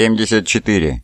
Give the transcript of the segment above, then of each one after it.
74.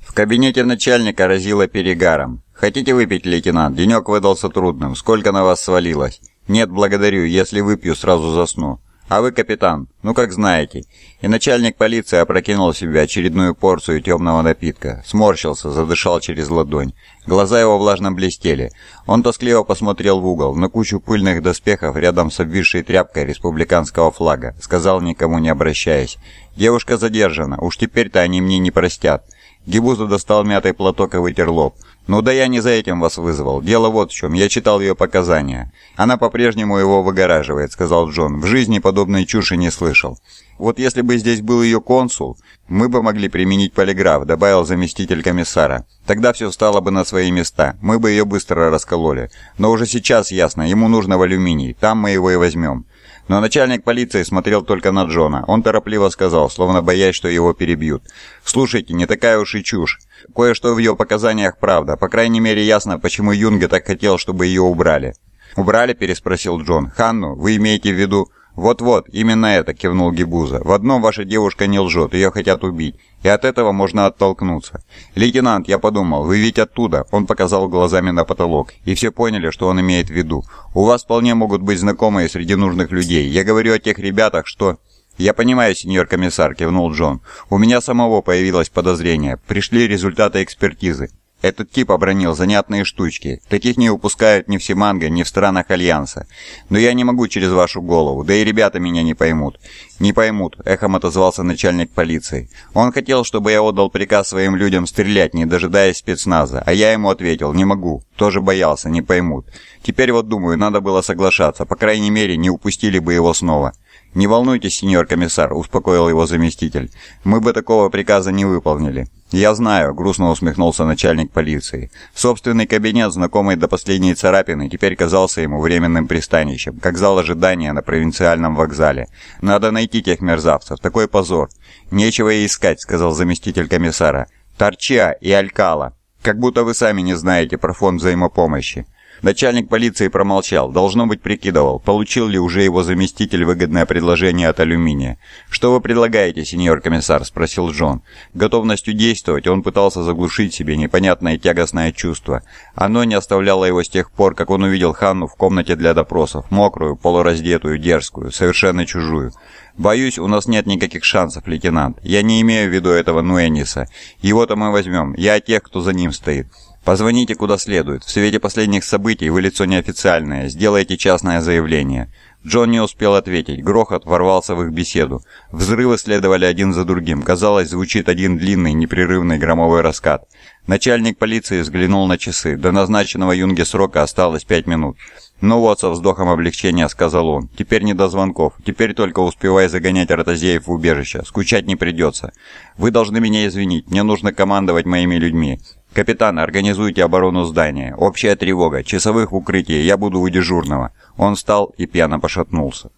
В кабинете начальника разило перегаром. «Хотите выпить, лейтенант? Денек выдался трудным. Сколько на вас свалилось?» «Нет, благодарю. Если выпью, сразу засну». «А вы, капитан? Ну, как знаете». И начальник полиции опрокинул в себя очередную порцию темного напитка. Сморщился, задышал через ладонь. Глаза его влажно блестели. Он тоскливо посмотрел в угол, на кучу пыльных доспехов рядом с обвисшей тряпкой республиканского флага. Сказал, никому не обращаясь. «Девушка задержана. Уж теперь-то они мне не простят». Гибуза достал мятый платок и вытер лоб. «Ну да я не за этим вас вызвал. Дело вот в чем. Я читал ее показания. Она по-прежнему его выгораживает», — сказал Джон. «В жизни подобной чуши не слышал». «Вот если бы здесь был ее консул, мы бы могли применить полиграф», — добавил заместитель комиссара. «Тогда все встало бы на свои места. Мы бы ее быстро раскололи. Но уже сейчас ясно, ему нужно в алюминий. Там мы его и возьмем». Но начальник полиции смотрел только на Джона. Он торопливо сказал, словно боясь, что его перебьют. «Слушайте, не такая уж и чушь. Кое-что в ее показаниях правда. По крайней мере, ясно, почему Юнге так хотел, чтобы ее убрали». «Убрали?» – переспросил Джон. «Ханну, вы имеете в виду...» «Вот-вот, именно это», – кивнул Гибуза. «В одном ваша девушка не лжет, ее хотят убить, и от этого можно оттолкнуться. Лейтенант, я подумал, вы ведь оттуда», – он показал глазами на потолок, и все поняли, что он имеет в виду. «У вас вполне могут быть знакомые среди нужных людей. Я говорю о тех ребятах, что...» «Я понимаю, сеньор комиссар», – кивнул Джон. «У меня самого появилось подозрение. Пришли результаты экспертизы. Этот тип обронил занятные штучки. Таких не упускают ни в Симанго, ни в странах Альянса. Но я не могу через вашу голову, да и ребята меня не поймут. Не поймут, эхом отозвался начальник полиции. Он хотел, чтобы я отдал приказ своим людям стрелять, не дожидаясь спецназа, а я ему ответил, не могу. Тоже боялся, не поймут. Теперь вот думаю, надо было соглашаться, по крайней мере, не упустили бы его снова. «Не волнуйтесь, сеньор комиссар», — успокоил его заместитель. «Мы бы такого приказа не выполнили». «Я знаю», — грустно усмехнулся начальник полиции. Собственный кабинет, знакомый до последней царапины, теперь казался ему временным пристанищем, как зал ожидания на провинциальном вокзале. «Надо найти тех мерзавцев. Такой позор». «Нечего и искать», — сказал заместитель комиссара. «Торча и Алькала. Как будто вы сами не знаете про фонд взаимопомощи». Начальник полиции промолчал, должно быть прикидывал, получил ли уже его заместитель выгодное предложение от алюминия. «Что вы предлагаете, сеньор комиссар?» – спросил Джон. Готовностью действовать он пытался заглушить себе непонятное тягостное чувство. Оно не оставляло его с тех пор, как он увидел Ханну в комнате для допросов, мокрую, полураздетую, дерзкую, совершенно чужую. «Боюсь, у нас нет никаких шансов, лейтенант. Я не имею в виду этого Нуэниса. Его-то мы возьмем. Я о тех, кто за ним стоит. Позвоните куда следует. В свете последних событий вы лицо неофициальное. Сделайте частное заявление. Джон не успел ответить. Грохот ворвался в их беседу. Взрывы следовали один за другим. Казалось, звучит один длинный, непрерывный громовой раскат. Начальник полиции взглянул на часы. До назначенного Юнге срока осталось пять минут. «Ну вот», — со вздохом облегчения сказал он, — «теперь не до звонков. Теперь только успевай загонять ротозеев в убежище. Скучать не придется. Вы должны меня извинить. Мне нужно командовать моими людьми. «Капитан, организуйте оборону здания. Общая тревога. Часовых в укрытии. Я буду у дежурного». Он встал и пьяно пошатнулся.